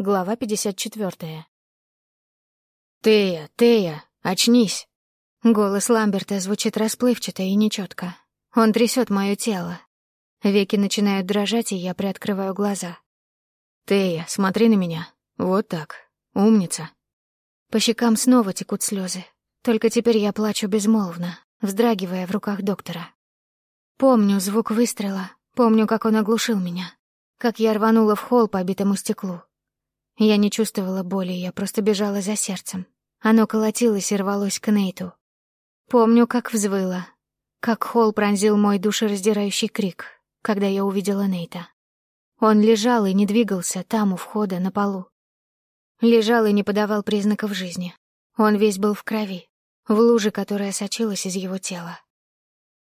Глава 54. «Тея, Тея, очнись!» Голос Ламберта звучит расплывчато и нечетко. Он трясет мое тело. Веки начинают дрожать, и я приоткрываю глаза. «Тея, смотри на меня. Вот так. Умница». По щекам снова текут слезы. Только теперь я плачу безмолвно, вздрагивая в руках доктора. Помню звук выстрела, помню, как он оглушил меня, как я рванула в холл по битому стеклу, я не чувствовала боли, я просто бежала за сердцем. Оно колотилось и рвалось к Нейту. Помню, как взвыла, как Холл пронзил мой душераздирающий крик, когда я увидела Нейта. Он лежал и не двигался там, у входа, на полу. Лежал и не подавал признаков жизни. Он весь был в крови, в луже, которая сочилась из его тела.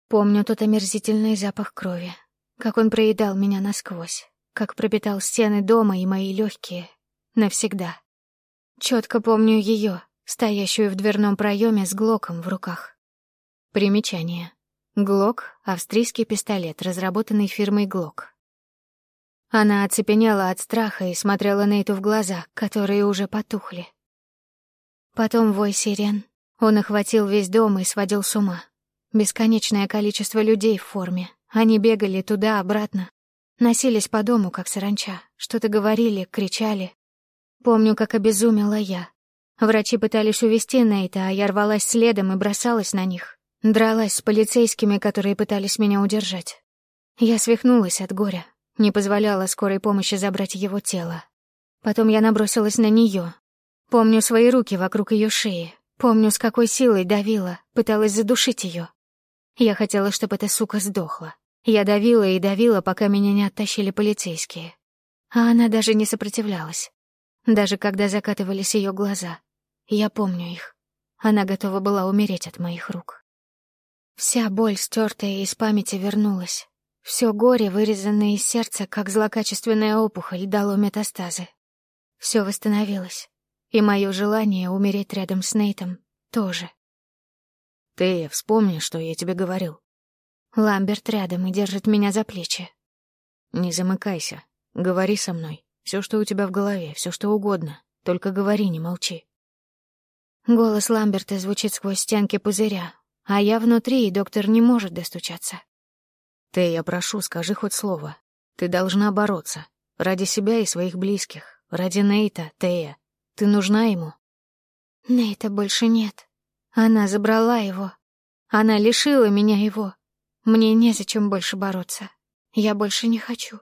Помню тот омерзительный запах крови, как он проедал меня насквозь, как пропитал стены дома и мои легкие, Навсегда. Четко помню ее, стоящую в дверном проеме с глоком в руках. Примечание. Глок — австрийский пистолет, разработанный фирмой Глок. Она оцепенела от страха и смотрела Нейту в глаза, которые уже потухли. Потом вой сирен. Он охватил весь дом и сводил с ума. Бесконечное количество людей в форме. Они бегали туда-обратно. Носились по дому, как саранча. Что-то говорили, кричали, Помню, как обезумела я. Врачи пытались увести Нейта, а я рвалась следом и бросалась на них. Дралась с полицейскими, которые пытались меня удержать. Я свихнулась от горя, не позволяла скорой помощи забрать его тело. Потом я набросилась на нее. Помню свои руки вокруг ее шеи. Помню, с какой силой давила, пыталась задушить ее. Я хотела, чтобы эта сука сдохла. Я давила и давила, пока меня не оттащили полицейские. А она даже не сопротивлялась даже когда закатывались ее глаза. Я помню их. Она готова была умереть от моих рук. Вся боль, стертая из памяти, вернулась. Все горе, вырезанное из сердца, как злокачественная опухоль, дало метастазы. Все восстановилось. И мое желание умереть рядом с Нейтом тоже. Ты вспомни, что я тебе говорил. Ламберт рядом и держит меня за плечи. Не замыкайся. Говори со мной. Все, что у тебя в голове, все, что угодно. Только говори, не молчи. Голос Ламберта звучит сквозь стенки пузыря, а я внутри, и доктор не может достучаться. Ты, я прошу, скажи хоть слово. Ты должна бороться. Ради себя и своих близких. Ради Нейта, Тея. Ты нужна ему. Нейта больше нет. Она забрала его. Она лишила меня его. Мне незачем больше бороться. Я больше не хочу.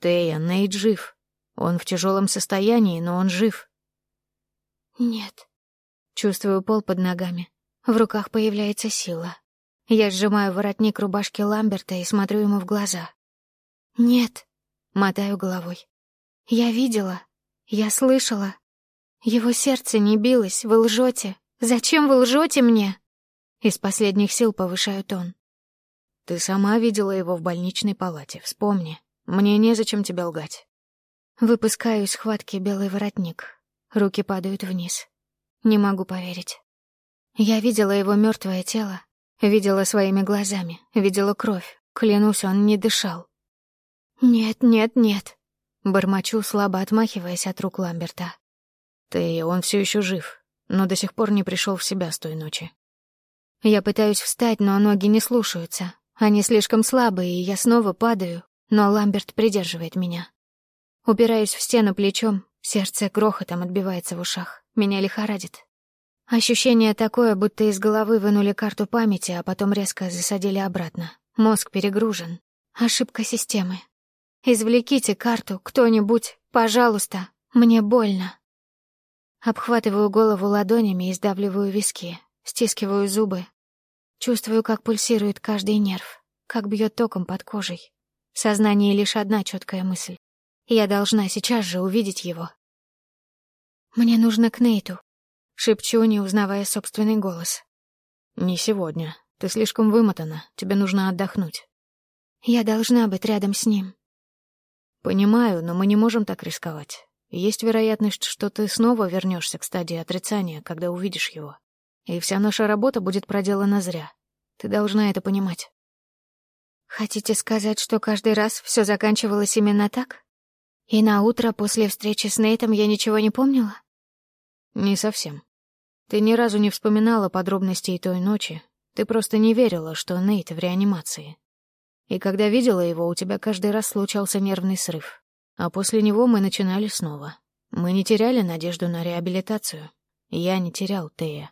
Тея, Нейт жив. Он в тяжелом состоянии, но он жив. Нет. Чувствую пол под ногами. В руках появляется сила. Я сжимаю воротник рубашки Ламберта и смотрю ему в глаза. Нет. Мотаю головой. Я видела. Я слышала. Его сердце не билось. Вы лжете. Зачем вы лжете мне? Из последних сил повышаю тон. Ты сама видела его в больничной палате, вспомни. Мне незачем тебя лгать. Выпускаю из схватки белый воротник. Руки падают вниз. Не могу поверить. Я видела его мертвое тело, видела своими глазами, видела кровь. Клянусь, он не дышал. «Нет, нет, нет», — бормочу, слабо отмахиваясь от рук Ламберта. «Ты, он все еще жив, но до сих пор не пришел в себя с той ночи». Я пытаюсь встать, но ноги не слушаются. Они слишком слабые, и я снова падаю, но Ламберт придерживает меня. Упираюсь в стену плечом, сердце грохотом отбивается в ушах, меня лихорадит. Ощущение такое, будто из головы вынули карту памяти, а потом резко засадили обратно. Мозг перегружен. Ошибка системы. Извлеките карту, кто-нибудь, пожалуйста, мне больно. Обхватываю голову ладонями и сдавливаю виски, стискиваю зубы. Чувствую, как пульсирует каждый нерв, как бьет током под кожей. В сознании лишь одна четкая мысль. Я должна сейчас же увидеть его. «Мне нужно к Нейту», — шепчу, не узнавая собственный голос. «Не сегодня. Ты слишком вымотана. Тебе нужно отдохнуть». «Я должна быть рядом с ним». «Понимаю, но мы не можем так рисковать. Есть вероятность, что ты снова вернешься к стадии отрицания, когда увидишь его. И вся наша работа будет проделана зря. Ты должна это понимать». Хотите сказать, что каждый раз все заканчивалось именно так? И на утро после встречи с Нейтом я ничего не помнила? Не совсем. Ты ни разу не вспоминала подробностей той ночи. Ты просто не верила, что Нейт в реанимации. И когда видела его, у тебя каждый раз случался нервный срыв. А после него мы начинали снова. Мы не теряли надежду на реабилитацию. Я не терял Тея.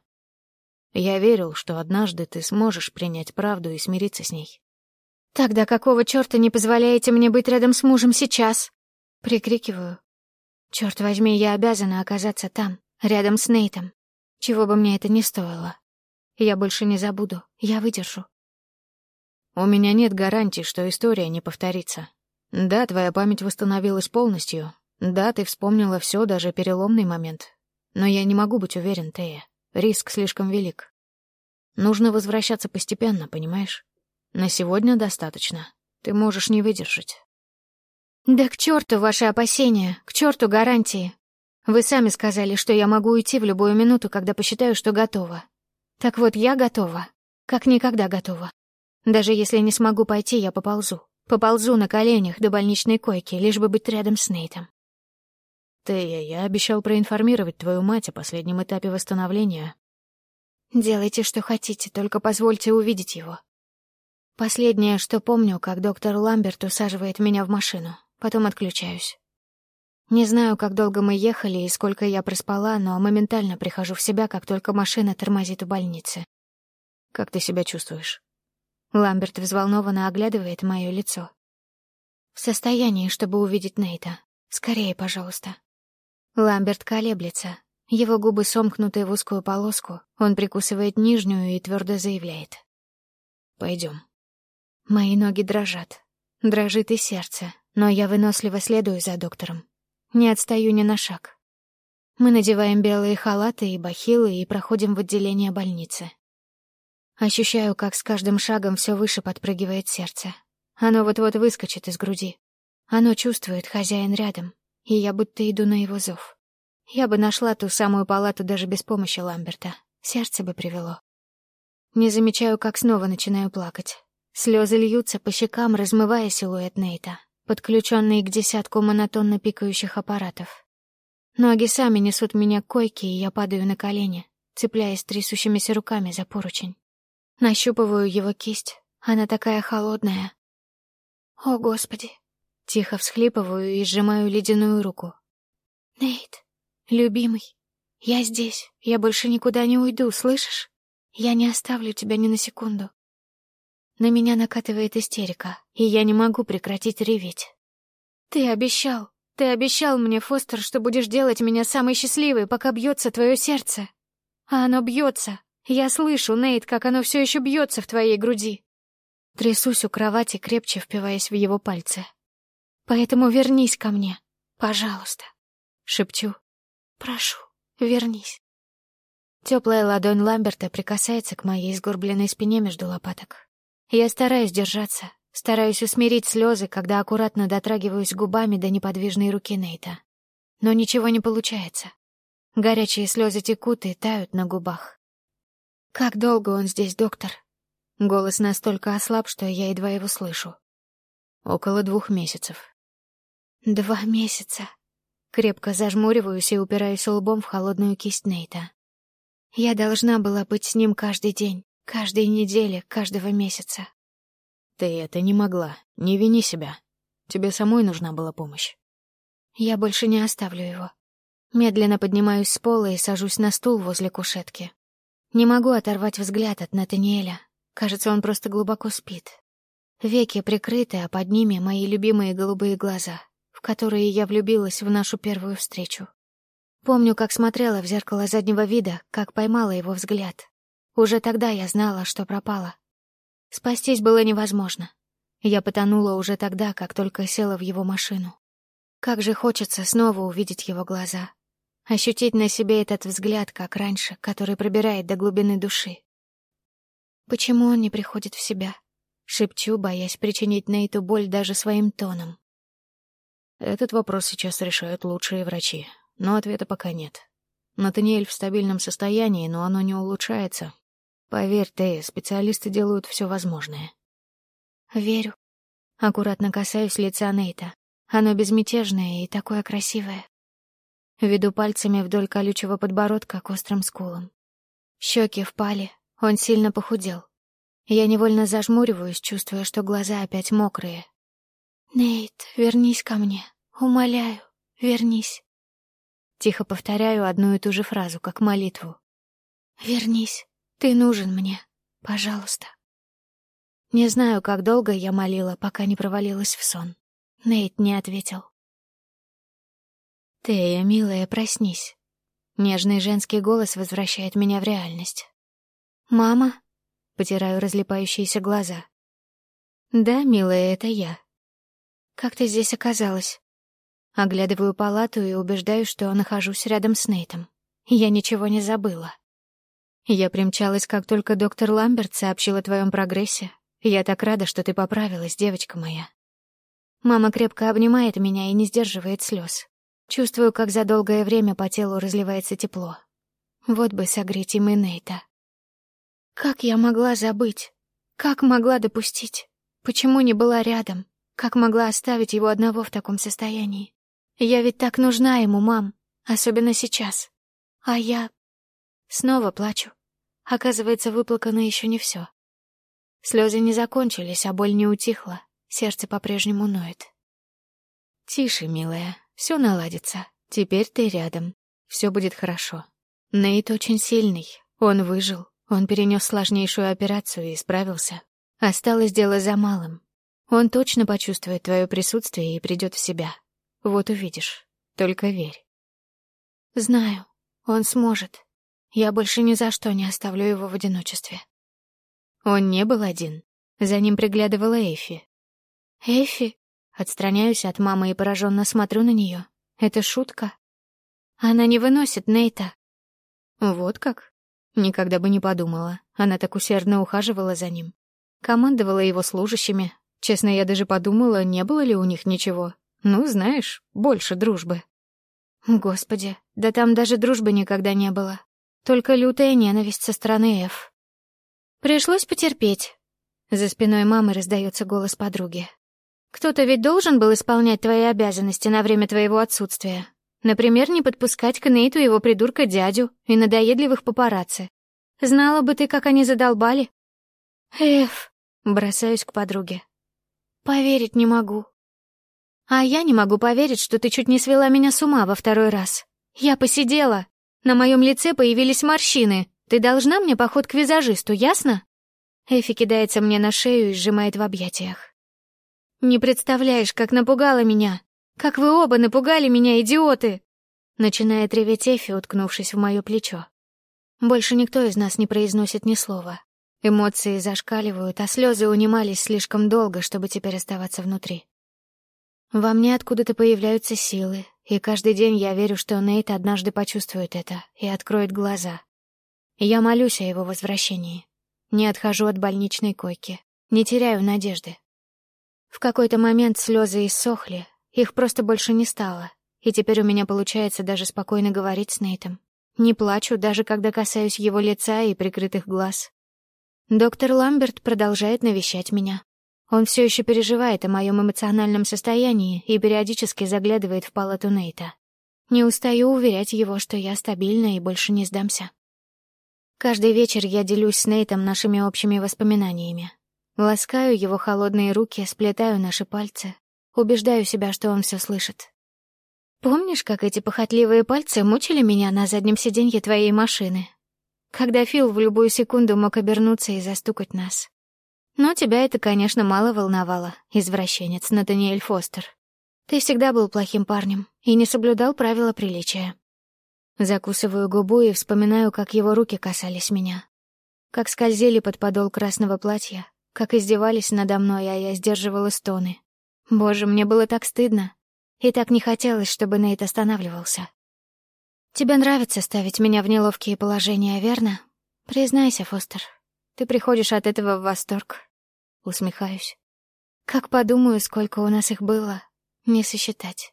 Я верил, что однажды ты сможешь принять правду и смириться с ней. «Тогда какого чёрта не позволяете мне быть рядом с мужем сейчас?» Прикрикиваю. Чёрт возьми, я обязана оказаться там, рядом с Нейтом. Чего бы мне это ни стоило. Я больше не забуду, я выдержу. У меня нет гарантий, что история не повторится. Да, твоя память восстановилась полностью. Да, ты вспомнила все, даже переломный момент. Но я не могу быть уверен, Тея. Риск слишком велик. Нужно возвращаться постепенно, понимаешь? На сегодня достаточно. Ты можешь не выдержать. Да к черту ваши опасения, к черту гарантии. Вы сами сказали, что я могу уйти в любую минуту, когда посчитаю, что готова. Так вот, я готова. Как никогда готова. Даже если не смогу пойти, я поползу. Поползу на коленях до больничной койки, лишь бы быть рядом с Нейтом. Тея, я обещал проинформировать твою мать о последнем этапе восстановления. Делайте, что хотите, только позвольте увидеть его. Последнее, что помню, как доктор Ламберт усаживает меня в машину, потом отключаюсь. Не знаю, как долго мы ехали и сколько я проспала, но моментально прихожу в себя, как только машина тормозит у больницы. Как ты себя чувствуешь? Ламберт взволнованно оглядывает мое лицо. В состоянии, чтобы увидеть Нейта. Скорее, пожалуйста. Ламберт колеблется. Его губы сомкнуты в узкую полоску. Он прикусывает нижнюю и твердо заявляет. Пойдем. Мои ноги дрожат. Дрожит и сердце, но я выносливо следую за доктором. Не отстаю ни на шаг. Мы надеваем белые халаты и бахилы и проходим в отделение больницы. Ощущаю, как с каждым шагом все выше подпрыгивает сердце. Оно вот-вот выскочит из груди. Оно чувствует хозяин рядом, и я будто иду на его зов. Я бы нашла ту самую палату даже без помощи Ламберта. Сердце бы привело. Не замечаю, как снова начинаю плакать. Слезы льются по щекам, размывая силуэт Нейта, подключенный к десятку монотонно пикающих аппаратов. Ноги сами несут меня к койке, и я падаю на колени, цепляясь трясущимися руками за поручень. Нащупываю его кисть. Она такая холодная. О, Господи! Тихо всхлипываю и сжимаю ледяную руку. «Нейт, любимый, я здесь. Я больше никуда не уйду, слышишь? Я не оставлю тебя ни на секунду». На меня накатывает истерика, и я не могу прекратить реветь. «Ты обещал, ты обещал мне, Фостер, что будешь делать меня самой счастливой, пока бьется твое сердце. А оно бьется. Я слышу, Нейт, как оно все еще бьется в твоей груди». Трясусь у кровати, крепче впиваясь в его пальцы. Поэтому вернись ко мне, пожалуйста. Шепчу. Прошу, вернись. Теплая ладонь Ламберта прикасается к моей сгорбленной спине между лопаток. Я стараюсь держаться, стараюсь усмирить слезы, когда аккуратно дотрагиваюсь губами до неподвижной руки Нейта. Но ничего не получается. Горячие слезы текут и тают на губах. «Как долго он здесь, доктор?» Голос настолько ослаб, что я едва его слышу. «Около двух месяцев», Два месяца. Крепко зажмуриваюсь и упираюсь лбом в холодную кисть Нейта. Я должна была быть с ним каждый день, каждой неделе, каждого месяца. Ты это не могла. Не вини себя. Тебе самой нужна была помощь. Я больше не оставлю его. Медленно поднимаюсь с пола и сажусь на стул возле кушетки. Не могу оторвать взгляд от Натаниэля. Кажется, он просто глубоко спит. Веки прикрыты, а под ними мои любимые голубые глаза — которые я влюбилась в нашу первую встречу. Помню, как смотрела в зеркало заднего вида, как поймала его взгляд. Уже тогда я знала, что пропала. Спастись было невозможно. Я потонула уже тогда, как только села в его машину. Как же хочется снова увидеть его глаза. Ощутить на себе этот взгляд, как раньше, который пробирает до глубины души. Почему он не приходит в себя? Шепчу, боясь причинить Нейту боль даже своим тоном. Этот вопрос сейчас решают лучшие врачи, но ответа пока нет. Натаниэль в стабильном состоянии, но оно не улучшается. Поверь, Тея, специалисты делают все возможное. Верю. Аккуратно касаюсь лица Нейта. Оно безмятежное и такое красивое. Веду пальцами вдоль колючего подбородка к острым скулам. Щеки впали, он сильно похудел. Я невольно зажмуриваюсь, чувствуя, что глаза опять мокрые. «Нейт, вернись ко мне. Умоляю, вернись». Тихо повторяю одну и ту же фразу, как молитву. «Вернись. Ты нужен мне. Пожалуйста». Не знаю, как долго я молила, пока не провалилась в сон. Нейт не ответил. «Тея, милая, проснись». Нежный женский голос возвращает меня в реальность. «Мама?» — потираю разлипающиеся глаза. «Да, милая, это я». «Как ты здесь оказалась?» Оглядываю палату и убеждаюсь, что нахожусь рядом с Нейтом. Я ничего не забыла. Я примчалась, как только доктор Ламберт сообщил о твоем прогрессе. Я так рада, что ты поправилась, девочка моя. Мама крепко обнимает меня и не сдерживает слез. Чувствую, как за долгое время по телу разливается тепло. Вот бы согреть им и Нейта. Как я могла забыть? Как могла допустить? Почему не была рядом? Как могла оставить его одного в таком состоянии? Я ведь так нужна ему, мам, особенно сейчас. А я снова плачу. Оказывается, выплакано еще не все. Слезы не закончились, а боль не утихла. Сердце по-прежнему ноет. Тише, милая, все наладится. Теперь ты рядом. Все будет хорошо. Нейт очень сильный. Он выжил. Он перенес сложнейшую операцию и справился. Осталось дело за малым. Он точно почувствует твое присутствие и придет в себя. Вот увидишь. Только верь. Знаю, он сможет. Я больше ни за что не оставлю его в одиночестве. Он не был один. За ним приглядывала Эфи. Эфи? Отстраняюсь от мамы и пораженно смотрю на нее. Это шутка? Она не выносит Нейта. Вот как? Никогда бы не подумала. Она так усердно ухаживала за ним. Командовала его служащими. Честно, я даже подумала, не было ли у них ничего. Ну, знаешь, больше дружбы. Господи, да там даже дружбы никогда не было. Только лютая ненависть со стороны Эф. Пришлось потерпеть. За спиной мамы раздается голос подруги. Кто-то ведь должен был исполнять твои обязанности на время твоего отсутствия. Например, не подпускать к Нейту его придурка-дядю и надоедливых папарацци. Знала бы ты, как они задолбали. Эф, бросаюсь к подруге. Поверить не могу. А я не могу поверить, что ты чуть не свела меня с ума во второй раз. Я поседела. На моем лице появились морщины. Ты должна мне поход к визажисту, ясно? Эфи кидается мне на шею и сжимает в объятиях. Не представляешь, как напугала меня. Как вы оба напугали меня, идиоты. Начинает реветь Эфи, уткнувшись в мое плечо. Больше никто из нас не произносит ни слова. Эмоции зашкаливают, а слезы унимались слишком долго, чтобы теперь оставаться внутри. Во мне откуда-то появляются силы, и каждый день я верю, что Нейт однажды почувствует это и откроет глаза. Я молюсь о его возвращении. Не отхожу от больничной койки, не теряю надежды. В какой-то момент слезы иссохли, их просто больше не стало, и теперь у меня получается даже спокойно говорить с Нейтом. Не плачу, даже когда касаюсь его лица и прикрытых глаз. Доктор Ламберт продолжает навещать меня, он все еще переживает о моем эмоциональном состоянии и периодически заглядывает в палату Нейта. Не устаю уверять его, что я стабильна и больше не сдамся. Каждый вечер я делюсь с Нейтом нашими общими воспоминаниями. Ласкаю его холодные руки, сплетаю наши пальцы, убеждаю себя, что он все слышит. Помнишь, как эти похотливые пальцы мучили меня на заднем сиденье твоей машины? Когда Фил в любую секунду мог обернуться и застукать нас. Но тебя это, конечно, мало волновало, извращенец Натаниэль Фостер. Ты всегда был плохим парнем и не соблюдал правила приличия. Закусываю губу и вспоминаю, как его руки касались меня. Как скользили под подол красного платья, как издевались надо мной, а я сдерживала стоны. Боже, мне было так стыдно. И так не хотелось, чтобы Нейт останавливался. Тебе нравится ставить меня в неловкие положения, верно? Признайся, Фостер, ты приходишь от этого в восторг. Усмехаюсь. Как подумаю, сколько у нас их было, не сосчитать.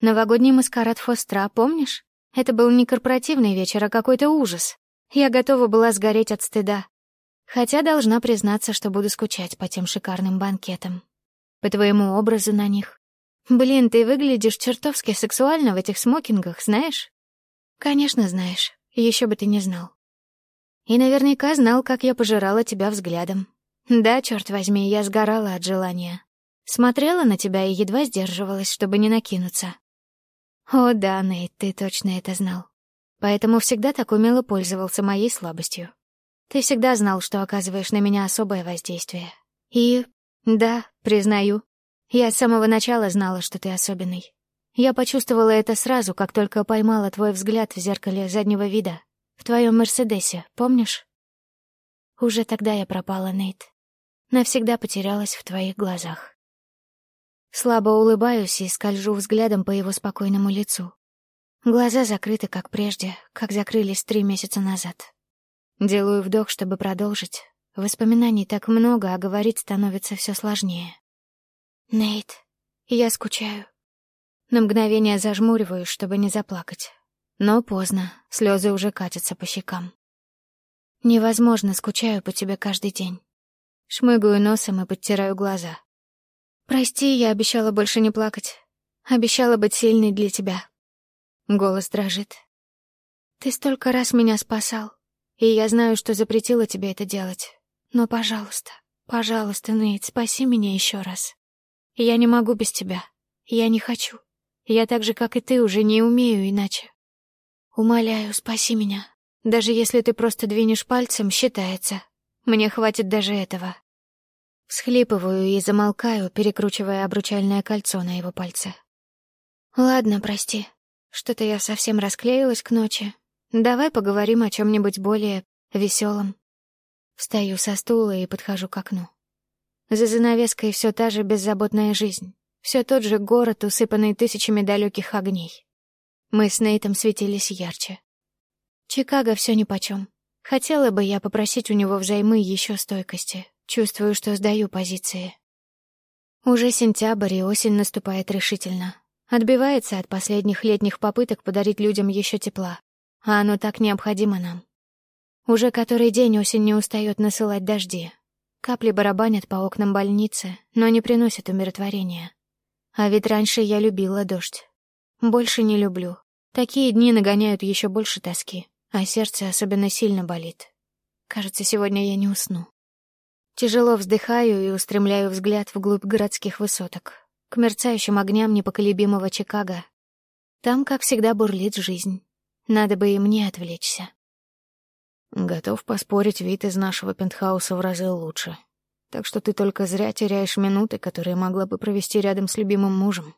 Новогодний маскарад Фостра, помнишь? Это был не корпоративный вечер, а какой-то ужас. Я готова была сгореть от стыда. Хотя должна признаться, что буду скучать по тем шикарным банкетам. По твоему образу на них. Блин, ты выглядишь чертовски сексуально в этих смокингах, знаешь? Конечно, знаешь. Еще бы ты не знал. И наверняка знал, как я пожирала тебя взглядом. Да, черт возьми, я сгорала от желания. Смотрела на тебя и едва сдерживалась, чтобы не накинуться. О да, Нейт, ты точно это знал. Поэтому всегда так умело пользовался моей слабостью. Ты всегда знал, что оказываешь на меня особое воздействие. И, да, признаю, я с самого начала знала, что ты особенный. Я почувствовала это сразу, как только поймала твой взгляд в зеркале заднего вида. В твоем Мерседесе, помнишь? Уже тогда я пропала, Нейт. Навсегда потерялась в твоих глазах. Слабо улыбаюсь и скольжу взглядом по его спокойному лицу. Глаза закрыты, как прежде, как закрылись три месяца назад. Делаю вдох, чтобы продолжить. Воспоминаний так много, а говорить становится все сложнее. Нейт, я скучаю. На мгновение зажмуриваюсь, чтобы не заплакать. Но поздно, слезы уже катятся по щекам. Невозможно, скучаю по тебе каждый день. Шмыгаю носом и подтираю глаза. Прости, я обещала больше не плакать. Обещала быть сильной для тебя. Голос дрожит. Ты столько раз меня спасал, и я знаю, что запретила тебе это делать. Но, пожалуйста, пожалуйста, Нейт, спаси меня еще раз. Я не могу без тебя. Я не хочу. Я так же, как и ты, уже не умею иначе. Умоляю, спаси меня. Даже если ты просто двинешь пальцем, считается. Мне хватит даже этого. Схлипываю и замолкаю, перекручивая обручальное кольцо на его пальце. Ладно, прости. Что-то я совсем расклеилась к ночи. Давай поговорим о чем-нибудь более веселом. Встаю со стула и подхожу к окну. За занавеской все та же беззаботная жизнь. Все тот же город, усыпанный тысячами далеких огней. Мы с Нейтом светились ярче. Чикаго все нипочем. Хотела бы я попросить у него взаймы еще стойкости. Чувствую, что сдаю позиции. Уже сентябрь, и осень наступает решительно. Отбивается от последних летних попыток подарить людям еще тепла. А оно так необходимо нам. Уже который день осень не устает насылать дожди, Капли барабанят по окнам больницы, но не приносят умиротворения. А ведь раньше я любила дождь. Больше не люблю. Такие дни нагоняют еще больше тоски, а сердце особенно сильно болит. Кажется, сегодня я не усну. Тяжело вздыхаю и устремляю взгляд вглубь городских высоток, к мерцающим огням непоколебимого Чикаго. Там, как всегда, бурлит жизнь. Надо бы и мне отвлечься. Готов поспорить, вид из нашего пентхауса в разы лучше. Так что ты только зря теряешь минуты, которые могла бы провести рядом с любимым мужем.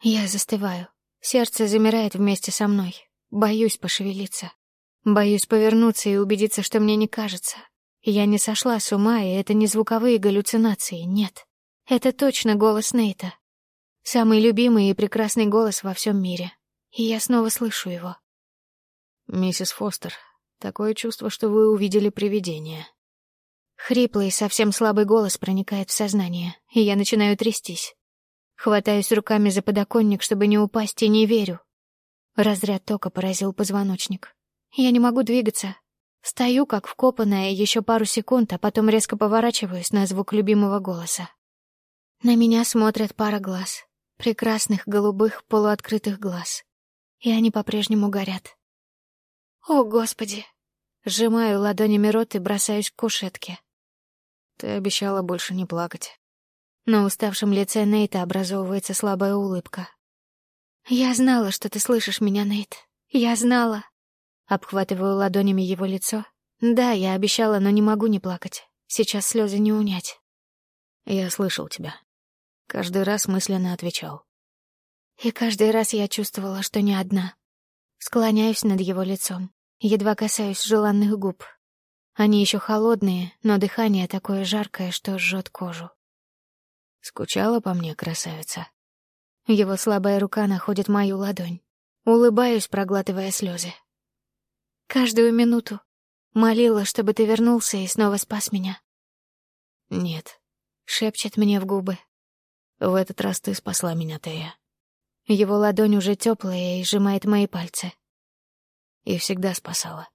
Я застываю. Сердце замирает вместе со мной. Боюсь пошевелиться. Боюсь повернуться и убедиться, что мне не кажется. Я не сошла с ума, и это не звуковые галлюцинации, нет. Это точно голос Нейта. Самый любимый и прекрасный голос во всем мире. И я снова слышу его. «Миссис Фостер, Такое чувство, что вы увидели привидение. Хриплый, совсем слабый голос проникает в сознание, и я начинаю трястись. Хватаюсь руками за подоконник, чтобы не упасть, и не верю. Разряд тока поразил позвоночник. Я не могу двигаться. Стою, как вкопанная, еще пару секунд, а потом резко поворачиваюсь на звук любимого голоса. На меня смотрят пара глаз. Прекрасных голубых полуоткрытых глаз. И они по-прежнему горят. О, Господи! Сжимаю ладонями рот и бросаюсь к кушетке. Ты обещала больше не плакать. На уставшем лице Нейта образовывается слабая улыбка. «Я знала, что ты слышишь меня, Нейт. Я знала». Обхватываю ладонями его лицо. «Да, я обещала, но не могу не плакать. Сейчас слезы не унять». «Я слышал тебя. Каждый раз мысленно отвечал». И каждый раз я чувствовала, что не одна. Склоняюсь над его лицом, едва касаюсь желанных губ. Они еще холодные, но дыхание такое жаркое, что жжет кожу. Скучала по мне, красавица. Его слабая рука находит мою ладонь. Улыбаюсь, проглатывая слезы. Каждую минуту молила, чтобы ты вернулся и снова спас меня. Нет, шепчет мне в губы. В этот раз ты спасла меня, Тея. Его ладонь уже теплая и сжимает мои пальцы. И всегда спасала.